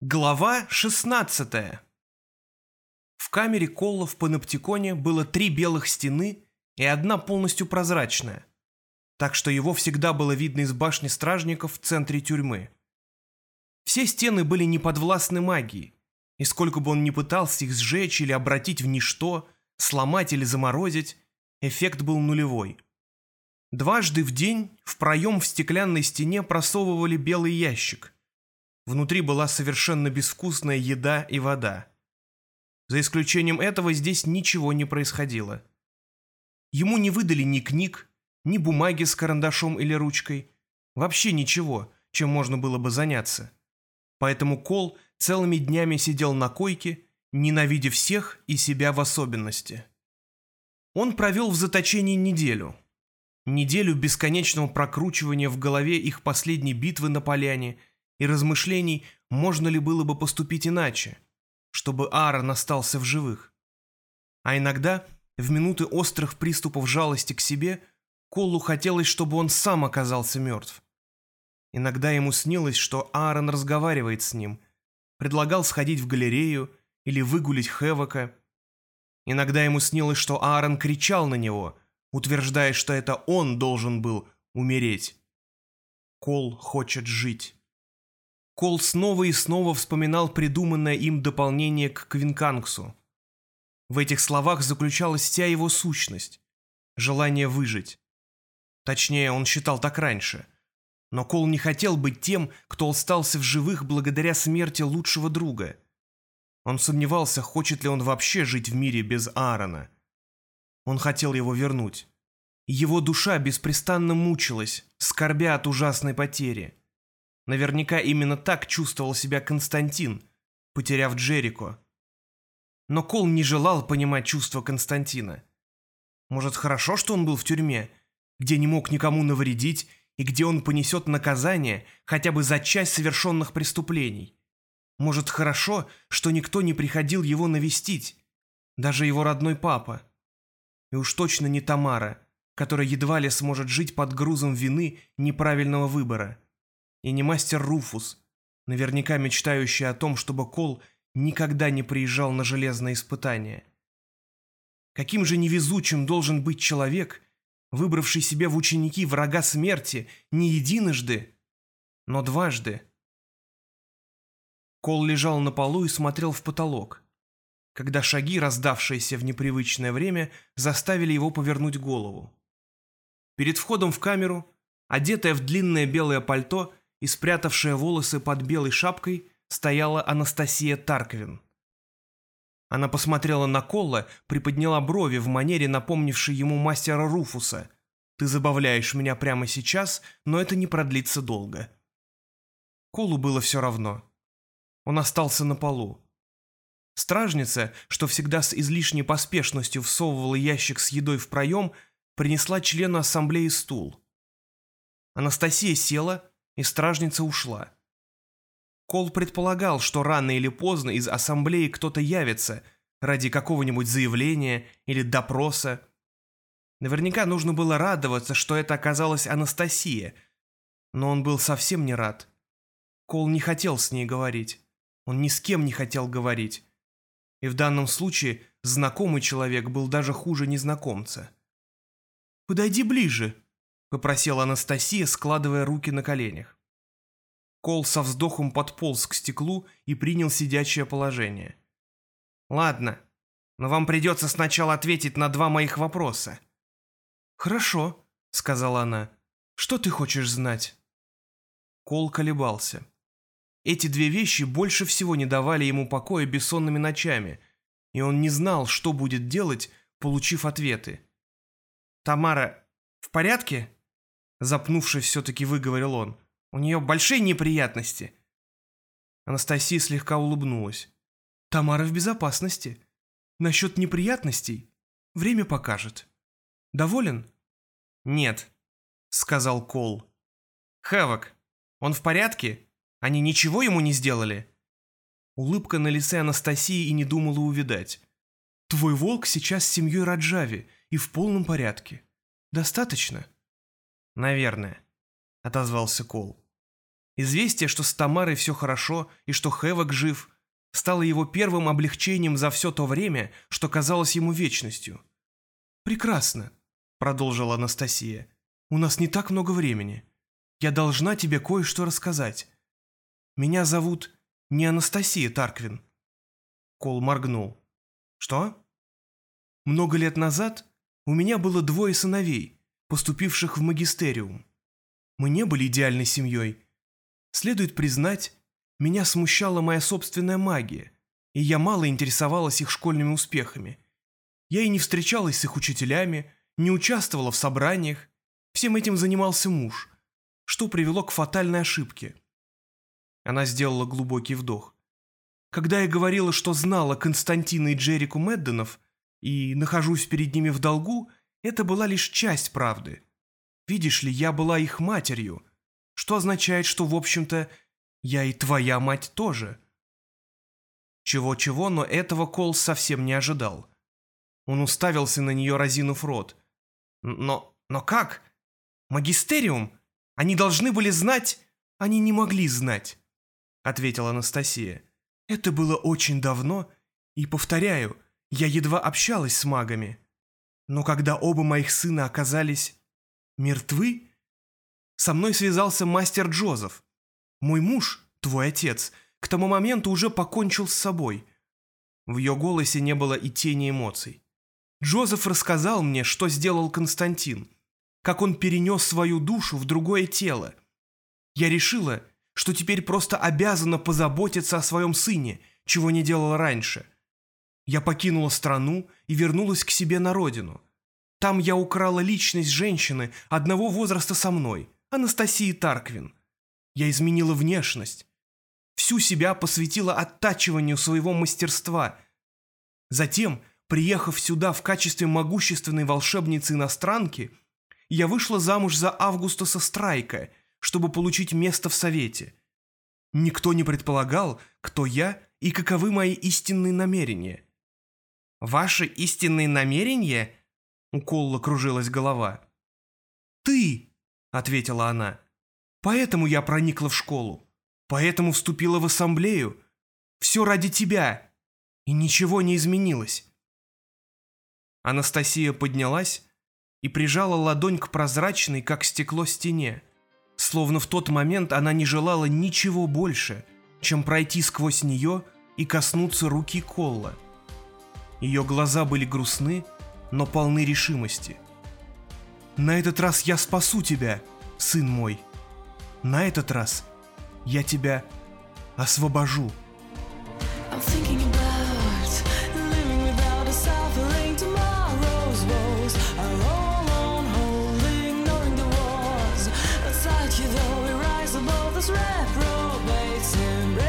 Глава 16 В камере Колла в паноптиконе было три белых стены и одна полностью прозрачная, так что его всегда было видно из башни стражников в центре тюрьмы. Все стены были неподвластны магии, и сколько бы он ни пытался их сжечь или обратить в ничто, сломать или заморозить, эффект был нулевой. Дважды в день в проем в стеклянной стене просовывали белый ящик – Внутри была совершенно безвкусная еда и вода. За исключением этого здесь ничего не происходило. Ему не выдали ни книг, ни бумаги с карандашом или ручкой, вообще ничего, чем можно было бы заняться. Поэтому Кол целыми днями сидел на койке, ненавидя всех и себя в особенности. Он провел в заточении неделю. Неделю бесконечного прокручивания в голове их последней битвы на поляне – и размышлений, можно ли было бы поступить иначе, чтобы Аарон остался в живых. А иногда, в минуты острых приступов жалости к себе, Колу хотелось, чтобы он сам оказался мертв. Иногда ему снилось, что Аарон разговаривает с ним, предлагал сходить в галерею или выгулить Хевока. Иногда ему снилось, что Аарон кричал на него, утверждая, что это он должен был умереть. Кол хочет жить. Кол снова и снова вспоминал придуманное им дополнение к Квинкангсу. В этих словах заключалась вся его сущность – желание выжить. Точнее, он считал так раньше. Но Кол не хотел быть тем, кто остался в живых благодаря смерти лучшего друга. Он сомневался, хочет ли он вообще жить в мире без Аарона. Он хотел его вернуть. Его душа беспрестанно мучилась, скорбя от ужасной потери. Наверняка именно так чувствовал себя Константин, потеряв Джерико. Но Кол не желал понимать чувства Константина. Может, хорошо, что он был в тюрьме, где не мог никому навредить и где он понесет наказание хотя бы за часть совершенных преступлений. Может, хорошо, что никто не приходил его навестить, даже его родной папа. И уж точно не Тамара, которая едва ли сможет жить под грузом вины неправильного выбора. И не мастер Руфус, наверняка мечтающий о том, чтобы Кол никогда не приезжал на железное испытание. Каким же невезучим должен быть человек, выбравший себе в ученики врага смерти не единожды, но дважды. Кол лежал на полу и смотрел в потолок, когда шаги, раздавшиеся в непривычное время, заставили его повернуть голову. Перед входом в камеру, одетая в длинное белое пальто, и спрятавшая волосы под белой шапкой стояла Анастасия Тарковин. Она посмотрела на Колла, приподняла брови в манере, напомнившей ему мастера Руфуса. «Ты забавляешь меня прямо сейчас, но это не продлится долго». Колу было все равно. Он остался на полу. Стражница, что всегда с излишней поспешностью всовывала ящик с едой в проем, принесла члену ассамблеи стул. Анастасия села, и стражница ушла. Кол предполагал, что рано или поздно из ассамблеи кто-то явится ради какого-нибудь заявления или допроса. Наверняка нужно было радоваться, что это оказалась Анастасия, но он был совсем не рад. Кол не хотел с ней говорить. Он ни с кем не хотел говорить. И в данном случае знакомый человек был даже хуже незнакомца. «Подойди ближе», — попросила Анастасия, складывая руки на коленях. Кол со вздохом подполз к стеклу и принял сидячее положение. «Ладно, но вам придется сначала ответить на два моих вопроса». «Хорошо», — сказала она. «Что ты хочешь знать?» Кол колебался. Эти две вещи больше всего не давали ему покоя бессонными ночами, и он не знал, что будет делать, получив ответы. «Тамара в порядке?» Запнувшись, все-таки выговорил он. «У нее большие неприятности». Анастасия слегка улыбнулась. «Тамара в безопасности. Насчет неприятностей время покажет. Доволен?» «Нет», — сказал Кол. «Хэвок, он в порядке? Они ничего ему не сделали?» Улыбка на лице Анастасии и не думала увидать. «Твой волк сейчас с семьей Раджави и в полном порядке. Достаточно?» «Наверное», — отозвался Кол. Известие, что с Тамарой все хорошо и что Хэвок жив, стало его первым облегчением за все то время, что казалось ему вечностью. «Прекрасно», — продолжила Анастасия. «У нас не так много времени. Я должна тебе кое-что рассказать. Меня зовут не Анастасия Тарквин». Кол моргнул. «Что?» «Много лет назад у меня было двое сыновей, поступивших в магистериум. Мы не были идеальной семьей. Следует признать, меня смущала моя собственная магия, и я мало интересовалась их школьными успехами. Я и не встречалась с их учителями, не участвовала в собраниях, всем этим занимался муж, что привело к фатальной ошибке. Она сделала глубокий вдох. Когда я говорила, что знала Константина и Джерику Медденов и нахожусь перед ними в долгу, это была лишь часть правды. Видишь ли, я была их матерью, что означает, что, в общем-то, я и твоя мать тоже. Чего-чего, но этого Кол совсем не ожидал. Он уставился на нее, разинув рот. Но, но как? Магистериум? Они должны были знать... Они не могли знать, ответила Анастасия. Это было очень давно, и, повторяю, я едва общалась с магами. Но когда оба моих сына оказались мертвы, со мной связался мастер Джозеф. Мой муж, твой отец, к тому моменту уже покончил с собой. В ее голосе не было и тени эмоций. Джозеф рассказал мне, что сделал Константин, как он перенес свою душу в другое тело. Я решила, что теперь просто обязана позаботиться о своем сыне, чего не делала раньше. Я покинула страну и вернулась к себе на родину. Там я украла личность женщины одного возраста со мной, Анастасии Тарквин. Я изменила внешность. Всю себя посвятила оттачиванию своего мастерства. Затем, приехав сюда в качестве могущественной волшебницы-иностранки, я вышла замуж за Августуса Страйка, чтобы получить место в Совете. Никто не предполагал, кто я и каковы мои истинные намерения. «Ваши истинные намерения?» У Колла кружилась голова. «Ты!» — ответила она. Поэтому я проникла в школу. Поэтому вступила в ассамблею. Все ради тебя. И ничего не изменилось. Анастасия поднялась и прижала ладонь к прозрачной, как стекло, стене. Словно в тот момент она не желала ничего больше, чем пройти сквозь нее и коснуться руки Колла. Ее глаза были грустны, но полны решимости. «На этот раз я спасу тебя, сын мой!» На этот раз я тебя освобожу. reprobates embrace